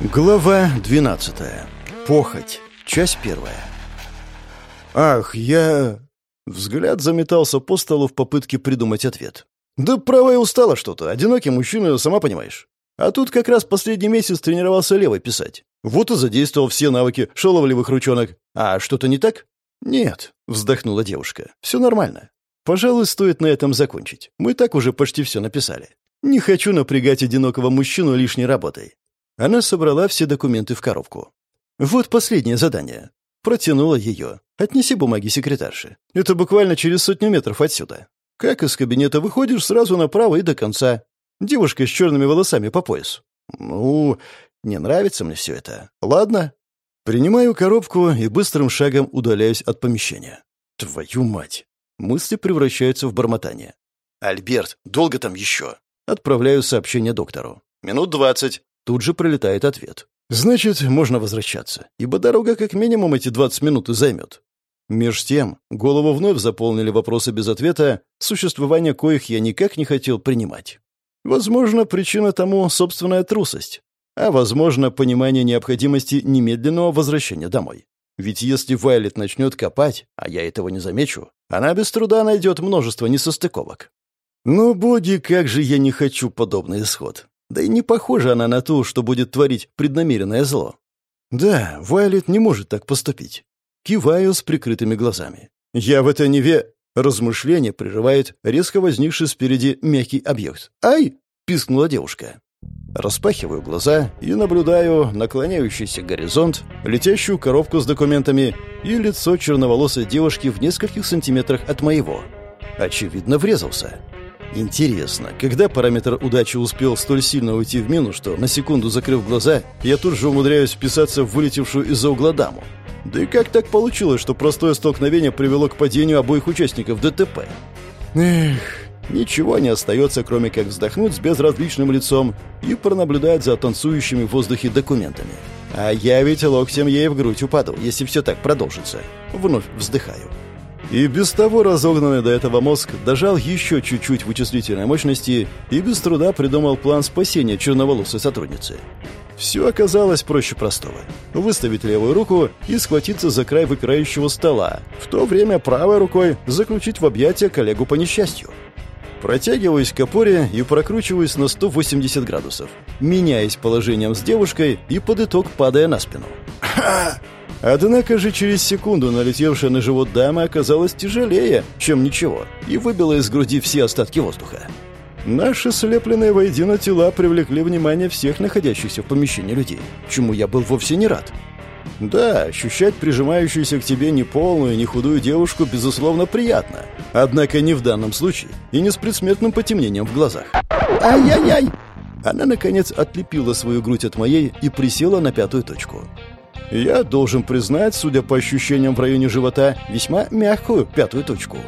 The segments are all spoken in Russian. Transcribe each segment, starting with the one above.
Глава 12. Похоть. Часть первая. Ах, я... Взгляд заметался по столу в попытке придумать ответ. Да правая устала что-то. Одинокий мужчина, сама понимаешь. А тут как раз последний месяц тренировался левой писать. Вот и задействовал все навыки шаловливых ручонок. А что-то не так? Нет, вздохнула девушка. Все нормально. Пожалуй, стоит на этом закончить. Мы так уже почти все написали. Не хочу напрягать одинокого мужчину лишней работой. Она собрала все документы в коробку. «Вот последнее задание». Протянула ее. «Отнеси бумаги секретарше. Это буквально через сотню метров отсюда. Как из кабинета выходишь, сразу направо и до конца. Девушка с черными волосами по пояс». «Ну, не нравится мне все это. Ладно». Принимаю коробку и быстрым шагом удаляюсь от помещения. «Твою мать!» Мысли превращаются в бормотание. «Альберт, долго там еще?» Отправляю сообщение доктору. «Минут двадцать. Тут же прилетает ответ. Значит, можно возвращаться, ибо дорога как минимум эти 20 минут и займет. Меж тем, голову вновь заполнили вопросы без ответа, существование коих я никак не хотел принимать. Возможно, причина тому — собственная трусость. А, возможно, понимание необходимости немедленного возвращения домой. Ведь если Вайлет начнет копать, а я этого не замечу, она без труда найдет множество несостыковок. Ну, боги, как же я не хочу подобный исход. Да и не похожа она на ту, что будет творить преднамеренное зло. Да, Вайлет не может так поступить. Киваю с прикрытыми глазами. Я в это не ве... Размышление прерывает резко возникший спереди мягкий объект. «Ай!» — пискнула девушка. Распахиваю глаза и наблюдаю наклоняющийся горизонт, летящую коробку с документами и лицо черноволосой девушки в нескольких сантиметрах от моего. Очевидно, врезался. Интересно, когда параметр удачи успел столь сильно уйти в минус, что, на секунду закрыв глаза, я тут же умудряюсь вписаться в вылетевшую из-за угла даму? Да и как так получилось, что простое столкновение привело к падению обоих участников ДТП? Эх, ничего не остается, кроме как вздохнуть с безразличным лицом и пронаблюдать за танцующими в воздухе документами. А я ведь локтем ей в грудь упаду, если все так продолжится. Вновь вздыхаю. И без того разогнанный до этого мозг дожал еще чуть-чуть вычислительной мощности и без труда придумал план спасения черноволосой сотрудницы. Все оказалось проще простого. Выставить левую руку и схватиться за край выпирающего стола, в то время правой рукой заключить в объятия коллегу по несчастью. Протягиваюсь к опоре и прокручиваюсь на 180 градусов, меняясь положением с девушкой и под итог падая на спину. Однако же через секунду налетевшая на живот дама оказалась тяжелее, чем ничего, и выбила из груди все остатки воздуха. Наши слепленные воедино тела привлекли внимание всех находящихся в помещении людей, чему я был вовсе не рад. Да, ощущать прижимающуюся к тебе неполную, не худую девушку, безусловно, приятно. Однако не в данном случае и не с предсмертным потемнением в глазах. Ай-яй-яй! Она, наконец, отлепила свою грудь от моей и присела на пятую точку. Я должен признать, судя по ощущениям в районе живота, весьма мягкую пятую точку.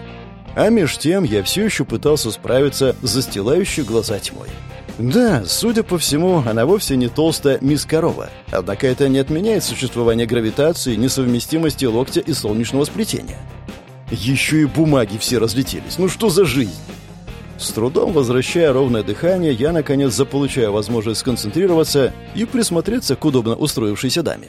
А меж тем я все еще пытался справиться с застилающей глаза тьмой. Да, судя по всему, она вовсе не толстая мисс Корова. Однако это не отменяет существование гравитации, несовместимости локтя и солнечного сплетения. Еще и бумаги все разлетелись. Ну что за жизнь? С трудом возвращая ровное дыхание, я, наконец, заполучаю возможность сконцентрироваться и присмотреться к удобно устроившейся даме.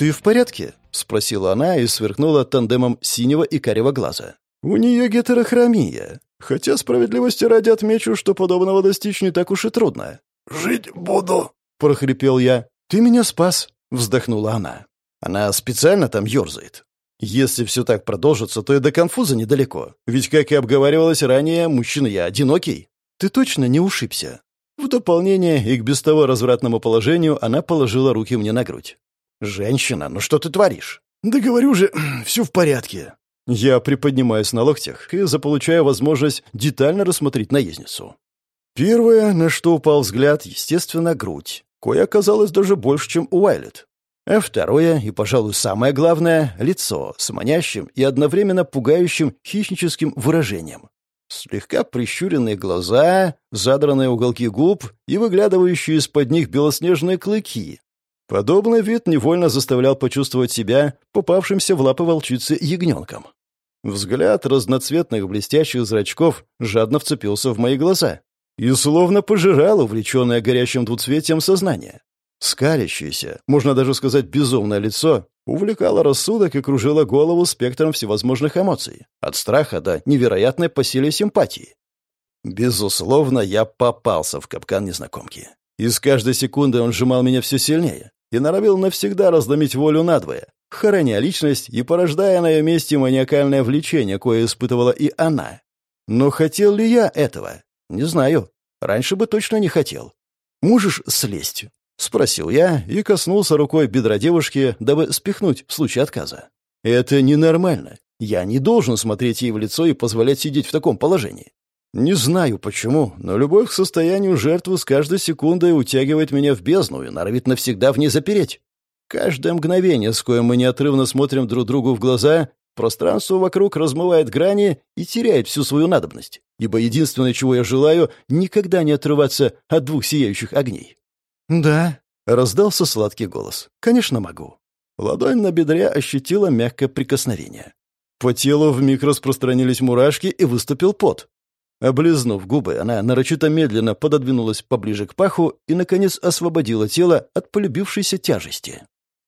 «Ты в порядке?» — спросила она и сверкнула тандемом синего и карего глаза. «У нее гетерохромия. Хотя справедливости ради отмечу, что подобного достичь не так уж и трудно». «Жить буду», — прохрипел я. «Ты меня спас», — вздохнула она. Она специально там ерзает. Если все так продолжится, то и до конфуза недалеко. Ведь, как и обговаривалось ранее, мужчина я одинокий. Ты точно не ушибся?» В дополнение и к без того развратному положению она положила руки мне на грудь. «Женщина, ну что ты творишь?» «Да говорю же, все в порядке». Я приподнимаюсь на локтях и заполучаю возможность детально рассмотреть наездницу. Первое, на что упал взгляд, естественно, грудь, кое оказалось даже больше, чем у Уайлет. А второе, и, пожалуй, самое главное, лицо с манящим и одновременно пугающим хищническим выражением. Слегка прищуренные глаза, задранные уголки губ и выглядывающие из-под них белоснежные клыки, Подобный вид невольно заставлял почувствовать себя попавшимся в лапы волчицы ягненком. Взгляд разноцветных блестящих зрачков жадно вцепился в мои глаза и словно пожирал увлеченное горящим двуцветием сознание. Скалящееся, можно даже сказать безумное лицо, увлекало рассудок и кружило голову спектром всевозможных эмоций, от страха до невероятной по силе симпатии. Безусловно, я попался в капкан незнакомки. И с каждой секунды он сжимал меня все сильнее и норовил навсегда разломить волю надвое, хороня личность и порождая на ее месте маниакальное влечение, кое испытывала и она. Но хотел ли я этого? Не знаю. Раньше бы точно не хотел. «Можешь слезть?» — спросил я и коснулся рукой бедра девушки, дабы спихнуть в случае отказа. «Это ненормально. Я не должен смотреть ей в лицо и позволять сидеть в таком положении. Не знаю почему, но любовь к состоянию жертвы с каждой секундой утягивает меня в бездну и норовит навсегда в ней запереть. Каждое мгновение, с коим мы неотрывно смотрим друг другу в глаза, пространство вокруг размывает грани и теряет всю свою надобность, ибо единственное, чего я желаю, никогда не отрываться от двух сияющих огней. «Да», — раздался сладкий голос, — «конечно могу». Ладонь на бедре ощутила мягкое прикосновение. По телу вмиг распространились мурашки и выступил пот. Облизнув губы, она нарочито медленно пододвинулась поближе к паху и, наконец, освободила тело от полюбившейся тяжести.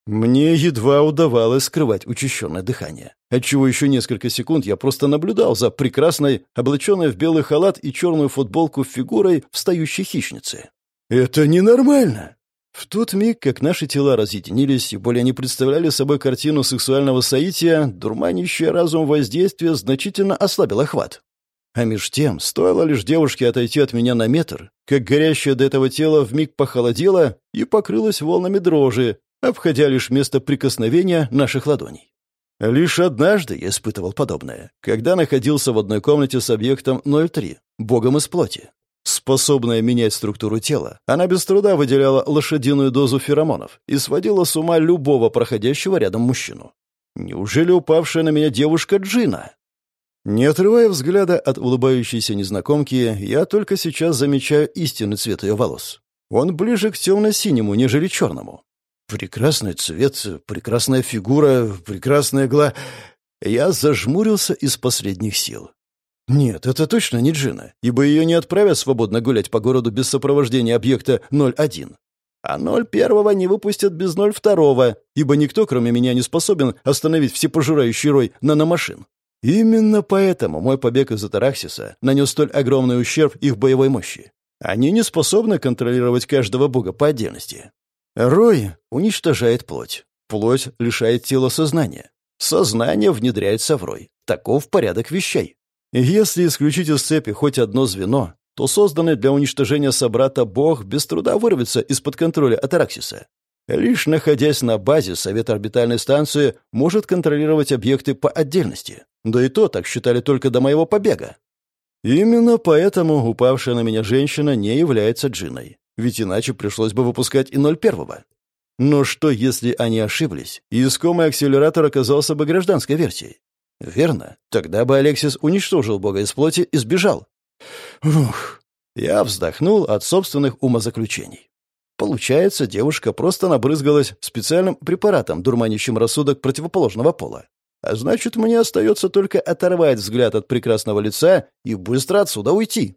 Мне едва удавалось скрывать учащенное дыхание, отчего еще несколько секунд я просто наблюдал за прекрасной, облаченной в белый халат и черную футболку фигурой встающей хищницы. «Это ненормально!» В тот миг, как наши тела разъединились и более не представляли собой картину сексуального соития, дурманящее разум воздействие значительно ослабило хват. А меж тем, стоило лишь девушке отойти от меня на метр, как горящее до этого тело вмиг похолодело и покрылось волнами дрожи, обходя лишь место прикосновения наших ладоней. Лишь однажды я испытывал подобное, когда находился в одной комнате с объектом 03, богом из плоти. Способная менять структуру тела, она без труда выделяла лошадиную дозу феромонов и сводила с ума любого проходящего рядом мужчину. Неужели упавшая на меня девушка Джина? Не отрывая взгляда от улыбающейся незнакомки, я только сейчас замечаю истинный цвет ее волос. Он ближе к темно-синему, нежели черному. Прекрасный цвет, прекрасная фигура, прекрасная гла... Я зажмурился из последних сил. Нет, это точно не Джина, ибо ее не отправят свободно гулять по городу без сопровождения объекта 01. А 01 не выпустят без 02, ибо никто, кроме меня, не способен остановить всепожирающий рой наномашин. Именно поэтому мой побег из Атараксиса нанес столь огромный ущерб их боевой мощи. Они не способны контролировать каждого бога по отдельности. Рой уничтожает плоть. Плоть лишает тела сознания. Сознание внедряется в рой. Таков порядок вещей. Если исключить из цепи хоть одно звено, то созданный для уничтожения собрата бог без труда вырвется из-под контроля Атараксиса. Лишь находясь на базе, Совет орбитальной станции может контролировать объекты по отдельности. Да и то так считали только до моего побега. Именно поэтому упавшая на меня женщина не является джиной. Ведь иначе пришлось бы выпускать и 01-го. Но что, если они ошиблись, и искомый акселератор оказался бы гражданской версией? Верно. Тогда бы Алексис уничтожил бога из плоти и сбежал. Ух. Я вздохнул от собственных умозаключений. Получается, девушка просто набрызгалась специальным препаратом, дурманящим рассудок противоположного пола. А значит, мне остается только оторвать взгляд от прекрасного лица и быстро отсюда уйти.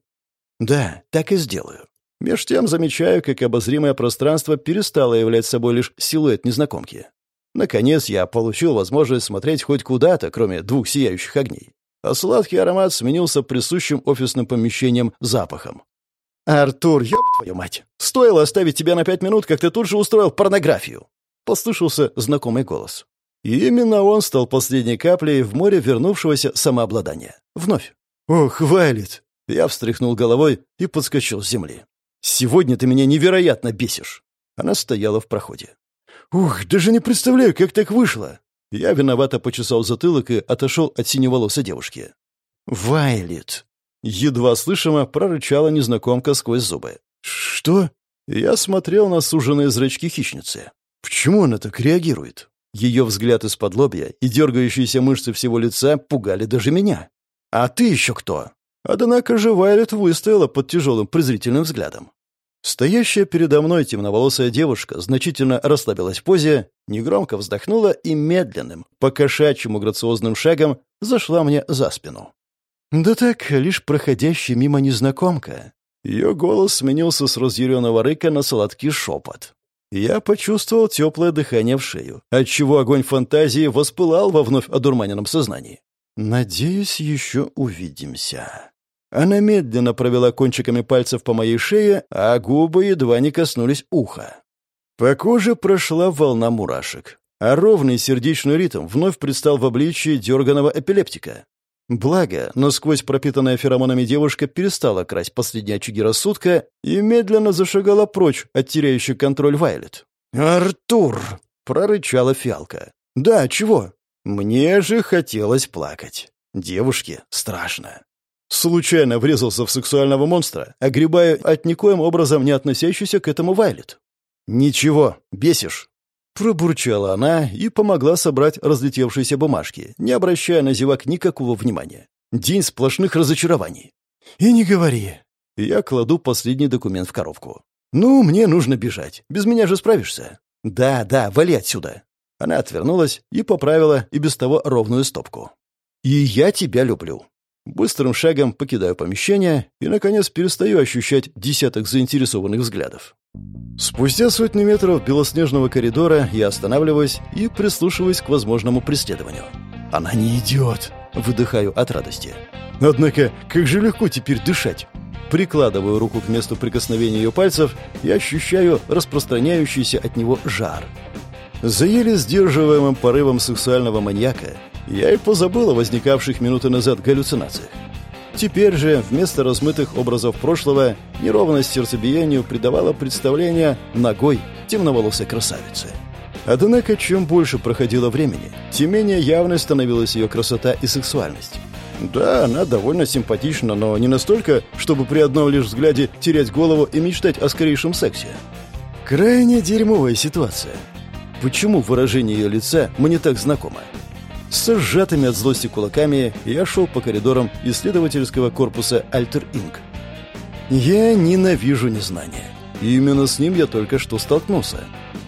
Да, так и сделаю. Меж тем замечаю, как обозримое пространство перестало являть собой лишь силуэт незнакомки. Наконец я получил возможность смотреть хоть куда-то, кроме двух сияющих огней. А сладкий аромат сменился присущим офисным помещением запахом. «Артур, ёб твою мать! Стоило оставить тебя на пять минут, как ты тут же устроил порнографию!» Послышался знакомый голос. И именно он стал последней каплей в море вернувшегося самообладания. Вновь. «Ох, Вайлет!» Я встряхнул головой и подскочил с земли. «Сегодня ты меня невероятно бесишь!» Она стояла в проходе. «Ух, даже не представляю, как так вышло!» Я виновато почесал затылок и отошел от синеволосой девушки. «Вайлет!» Едва слышимо прорычала незнакомка сквозь зубы. «Что?» Я смотрел на суженные зрачки хищницы. Почему она так реагирует? Ее взгляд из-под лобья и дергающиеся мышцы всего лица пугали даже меня. «А ты еще кто?» Однако же Вайлет выстояла под тяжелым презрительным взглядом. Стоящая передо мной темноволосая девушка значительно расслабилась в позе, негромко вздохнула и медленным, покошачьему грациозным шагом зашла мне за спину. Да так, лишь проходящая мимо незнакомка. Ее голос сменился с разъяренного рыка на сладкий шепот. Я почувствовал теплое дыхание в шею, отчего огонь фантазии воспылал во вновь одурманенном сознании. «Надеюсь, еще увидимся». Она медленно провела кончиками пальцев по моей шее, а губы едва не коснулись уха. По коже прошла волна мурашек, а ровный сердечный ритм вновь предстал в обличии дерганого эпилептика. Благо, насквозь пропитанная феромонами девушка перестала красть последние очаги рассудка и медленно зашагала прочь от теряющей контроль Вайлет. «Артур!» — прорычала фиалка. «Да, чего?» Мне же хотелось плакать. Девушке страшно. Случайно врезался в сексуального монстра, огребая от никоим образом не относящийся к этому Вайлет. «Ничего, бесишь. Пробурчала она и помогла собрать разлетевшиеся бумажки, не обращая на зевак никакого внимания. День сплошных разочарований. «И не говори». Я кладу последний документ в коробку. «Ну, мне нужно бежать. Без меня же справишься». «Да, да, вали отсюда». Она отвернулась и поправила и без того ровную стопку. «И я тебя люблю». Быстрым шагом покидаю помещение и, наконец, перестаю ощущать десяток заинтересованных взглядов. Спустя сотни метров белоснежного коридора я останавливаюсь и прислушиваюсь к возможному преследованию. «Она не идет!» — выдыхаю от радости. Однако, как же легко теперь дышать! Прикладываю руку к месту прикосновения ее пальцев и ощущаю распространяющийся от него жар. За еле сдерживаемым порывом сексуального маньяка я и позабыл о возникавших минуты назад галлюцинациях. Теперь же вместо размытых образов прошлого неровность сердцебиению придавала представление ногой темноволосой красавицы. Однако, чем больше проходило времени, тем менее явной становилась ее красота и сексуальность. Да, она довольно симпатична, но не настолько, чтобы при одном лишь взгляде терять голову и мечтать о скорейшем сексе. Крайне дерьмовая ситуация. Почему выражение ее лица мне так знакомо? С сжатыми от злости кулаками я шел по коридорам исследовательского корпуса Альтер Инк. Я ненавижу незнание. И именно с ним я только что столкнулся.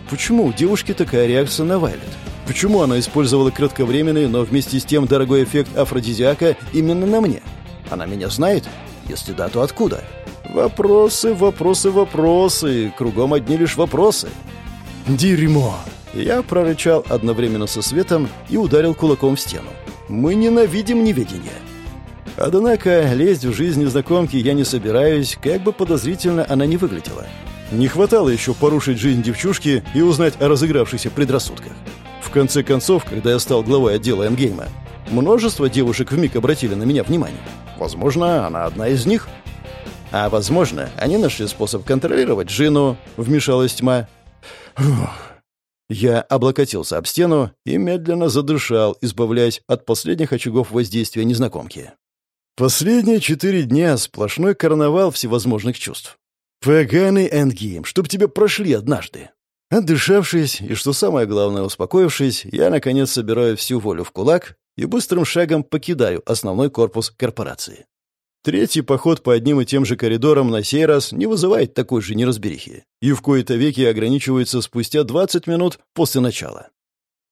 Почему у девушки такая реакция на Вайлет? Почему она использовала кратковременный, но вместе с тем дорогой эффект афродизиака именно на мне? Она меня знает? Если да, то откуда? Вопросы, вопросы, вопросы. Кругом одни лишь вопросы. Дерьмо. Я прорычал одновременно со светом и ударил кулаком в стену. «Мы ненавидим неведение!» Однако лезть в жизнь незнакомки я не собираюсь, как бы подозрительно она не выглядела. Не хватало еще порушить жизнь девчушки и узнать о разыгравшихся предрассудках. В конце концов, когда я стал главой отдела Эмгейма, множество девушек вмиг обратили на меня внимание. Возможно, она одна из них. А возможно, они нашли способ контролировать Джину, вмешалась тьма. Фух. Я облокотился об стену и медленно задышал, избавляясь от последних очагов воздействия незнакомки. Последние четыре дня сплошной карнавал всевозможных чувств. Поганый эндгейм, чтоб тебя прошли однажды. Отдышавшись и, что самое главное, успокоившись, я, наконец, собираю всю волю в кулак и быстрым шагом покидаю основной корпус корпорации. Третий поход по одним и тем же коридорам на сей раз не вызывает такой же неразберихи и в кои-то веки ограничивается спустя 20 минут после начала.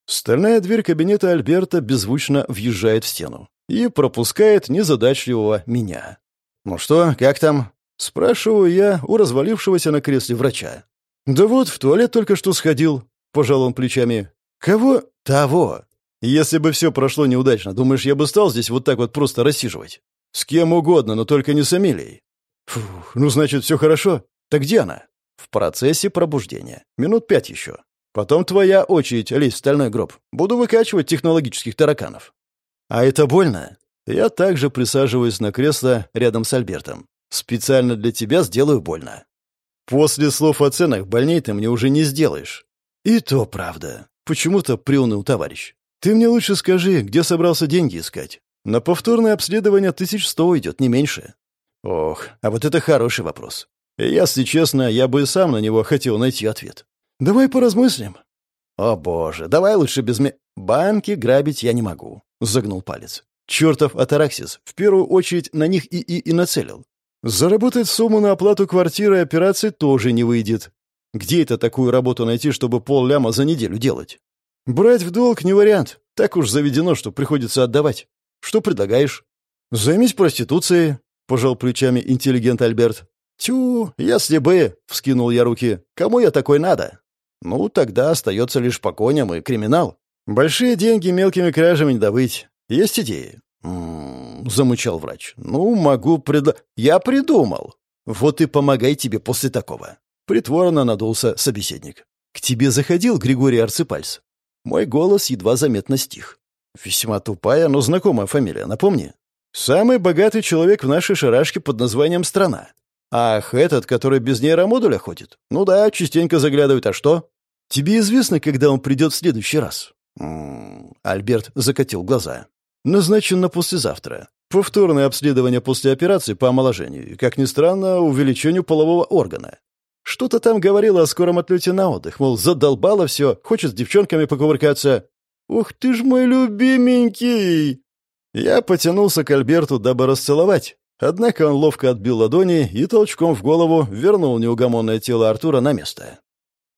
Стальная дверь кабинета Альберта беззвучно въезжает в стену и пропускает незадачливого меня. «Ну что, как там?» — спрашиваю я у развалившегося на кресле врача. «Да вот, в туалет только что сходил», — пожал он плечами. «Кого?» «Того. Если бы все прошло неудачно, думаешь, я бы стал здесь вот так вот просто рассиживать?» «С кем угодно, но только не с Амелией». «Фух, ну, значит, все хорошо. Так где она?» «В процессе пробуждения. Минут пять еще. Потом твоя очередь лезть в стальной гроб. Буду выкачивать технологических тараканов». «А это больно?» Я также присаживаюсь на кресло рядом с Альбертом. «Специально для тебя сделаю больно». «После слов о ценах больней ты мне уже не сделаешь». «И то правда. Почему-то приуныл товарищ. Ты мне лучше скажи, где собрался деньги искать. На повторное обследование тысяч сто уйдет, не меньше. Ох, а вот это хороший вопрос. если честно, я бы сам на него хотел найти ответ. Давай поразмыслим. О боже, давай лучше без ме... Банки грабить я не могу. Загнул палец. Чертов атараксис в первую очередь на них и и и нацелил. Заработать сумму на оплату квартиры и операции тоже не выйдет. Где это такую работу найти, чтобы пол ляма за неделю делать? Брать в долг не вариант. Так уж заведено, что приходится отдавать. Что предлагаешь?» «Займись проституцией», — пожал плечами интеллигент Альберт. «Тю, если бы», — вскинул я руки, — «кому я такой надо?» Ну, тогда остается лишь по коням и криминал. Большие деньги мелкими кражами не добыть. Есть идеи? «М-м-м», замычал врач. «Ну, могу пред... Я придумал. Вот и помогай тебе после такого». Притворно надулся собеседник. «К тебе заходил Григорий Арципальс?» Мой голос едва заметно стих. «Весьма тупая, но знакомая фамилия, напомни. Самый богатый человек в нашей шарашке под названием «Страна». Ах, этот, который без нейромодуля ходит? Ну да, частенько заглядывает, а что? Тебе известно, когда он придет в следующий раз?» М -м -м, Альберт закатил глаза. «Назначен на послезавтра. Повторное обследование после операции по омоложению и, как ни странно, увеличению полового органа. Что-то там говорило о скором отлете на отдых, мол, задолбало все, хочет с девчонками покувыркаться. «Ух ты ж мой любименький!» Я потянулся к Альберту, дабы расцеловать. Однако он ловко отбил ладони и толчком в голову вернул неугомонное тело Артура на место.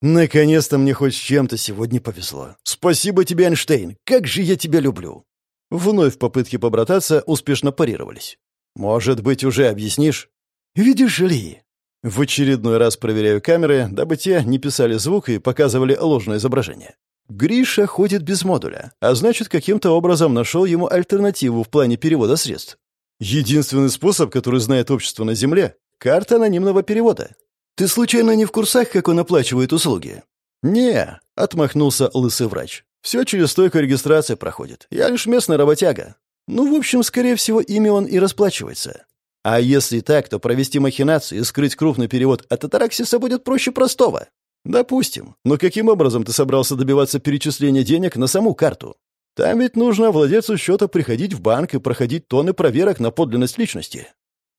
«Наконец-то мне хоть с чем-то сегодня повезло. Спасибо тебе, Эйнштейн, как же я тебя люблю!» Вновь попытки побрататься успешно парировались. «Может быть, уже объяснишь?» «Видишь ли...» В очередной раз проверяю камеры, дабы те не писали звук и показывали ложное изображение. Гриша ходит без модуля, а значит, каким-то образом нашел ему альтернативу в плане перевода средств. Единственный способ, который знает общество на Земле — карта анонимного перевода. Ты случайно не в курсах, как он оплачивает услуги? «Не», — отмахнулся лысый врач. «Все через стойку регистрации проходит. Я лишь местный работяга. Ну, в общем, скорее всего, ими он и расплачивается. А если так, то провести махинацию и скрыть крупный перевод от Атараксиса будет проще простого. Допустим. Но каким образом ты собрался добиваться перечисления денег на саму карту? Там ведь нужно владельцу счета приходить в банк и проходить тонны проверок на подлинность личности.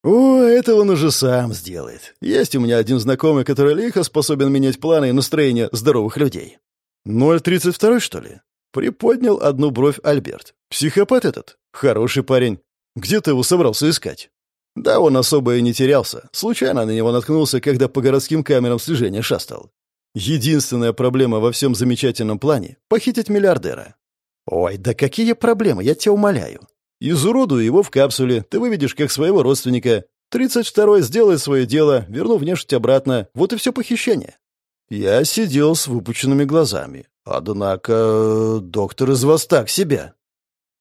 О, это он уже сам сделает. Есть у меня один знакомый, который лихо способен менять планы и настроение здоровых людей. 032 что ли? Приподнял одну бровь Альберт. Психопат этот? Хороший парень. Где ты его собрался искать? Да, он особо и не терялся. Случайно на него наткнулся, когда по городским камерам слежения шастал. Единственная проблема во всем замечательном плане — похитить миллиардера. Ой, да какие проблемы, я тебя умоляю. Изуродую его в капсуле, ты выведешь как своего родственника. Тридцать второй сделает свое дело, верну внешность обратно, вот и все похищение. Я сидел с выпученными глазами. Однако доктор из вас так себя.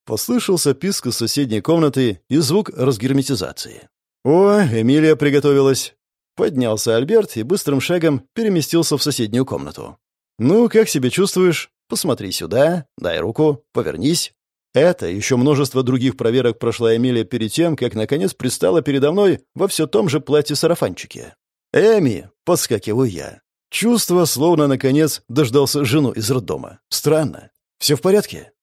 Послышался писк из соседней комнаты и звук разгерметизации. «О, Эмилия приготовилась!» Поднялся Альберт и быстрым шагом переместился в соседнюю комнату. «Ну, как себя чувствуешь? Посмотри сюда, дай руку, повернись». Это еще множество других проверок прошла Эмилия перед тем, как, наконец, пристала передо мной во все том же платье-сарафанчике. «Эми!» — подскакиваю я. Чувство, словно, наконец, дождался жену из роддома. Странно. Все в порядке?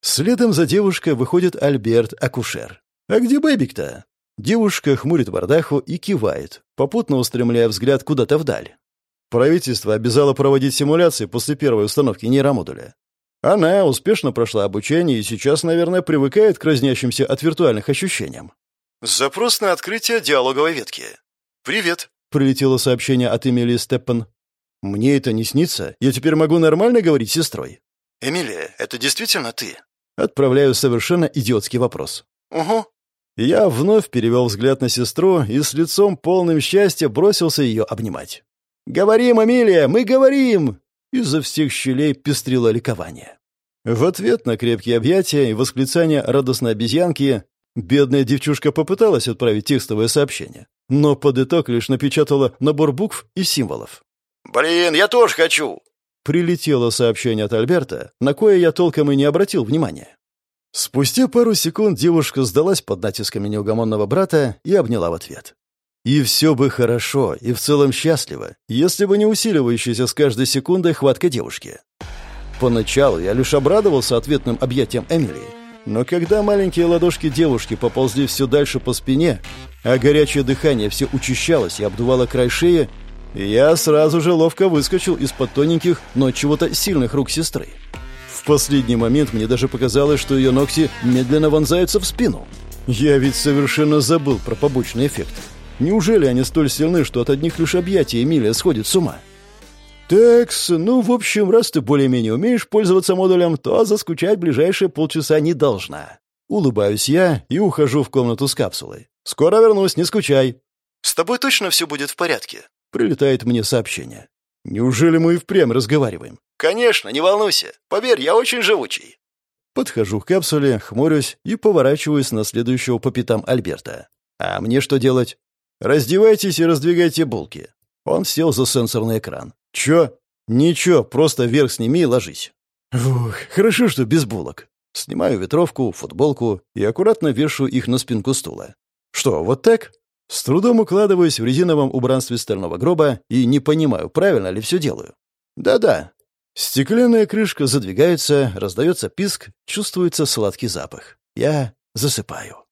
Следом за девушкой выходит Альберт, акушер. «А где бэбик-то?» Девушка хмурит бардаху и кивает, попутно устремляя взгляд куда-то вдаль. Правительство обязало проводить симуляции после первой установки нейромодуля. Она успешно прошла обучение и сейчас, наверное, привыкает к разнящимся от виртуальных ощущениям. Запрос на открытие диалоговой ветки. «Привет», — прилетело сообщение от Эмилии Степпен. «Мне это не снится. Я теперь могу нормально говорить с сестрой». «Эмилия, это действительно ты?» Отправляю совершенно идиотский вопрос. «Угу». Я вновь перевел взгляд на сестру и с лицом полным счастья бросился ее обнимать. «Говорим, Эмилия, мы говорим!» Изо всех щелей пестрило ликование. В ответ на крепкие объятия и восклицания радостной обезьянки бедная девчушка попыталась отправить текстовое сообщение, но под итог лишь напечатала набор букв и символов. «Блин, я тоже хочу!» Прилетело сообщение от Альберта, на кое я толком и не обратил внимания. Спустя пару секунд девушка сдалась под натисками неугомонного брата и обняла в ответ. И все бы хорошо, и в целом счастливо, если бы не усиливающаяся с каждой секундой хватка девушки. Поначалу я лишь обрадовался ответным объятиям Эмилии. Но когда маленькие ладошки девушки поползли все дальше по спине, а горячее дыхание все учащалось и обдувало край шеи, я сразу же ловко выскочил из-под тоненьких, но чего-то сильных рук сестры. В последний момент мне даже показалось, что ее ногти медленно вонзаются в спину. Я ведь совершенно забыл про побочный эффект. Неужели они столь сильны, что от одних лишь объятий Эмилия сходит с ума? «Такс, ну, в общем, раз ты более-менее умеешь пользоваться модулем, то заскучать ближайшие полчаса не должна». Улыбаюсь я и ухожу в комнату с капсулой. «Скоро вернусь, не скучай». «С тобой точно все будет в порядке?» Прилетает мне сообщение. Неужели мы и впрямь разговариваем? Конечно, не волнуйся. Поверь, я очень живучий. Подхожу к капсуле, хмурюсь и поворачиваюсь на следующего по пятам Альберта. А мне что делать? Раздевайтесь и раздвигайте булки. Он сел за сенсорный экран. Чё? Ничего, просто вверх сними и ложись. Ух, хорошо, что без булок. Снимаю ветровку, футболку и аккуратно вешаю их на спинку стула. Что, вот так? С трудом укладываюсь в резиновом убранстве стального гроба и не понимаю, правильно ли все делаю. Да-да. Стеклянная крышка задвигается, раздается писк, чувствуется сладкий запах. Я засыпаю.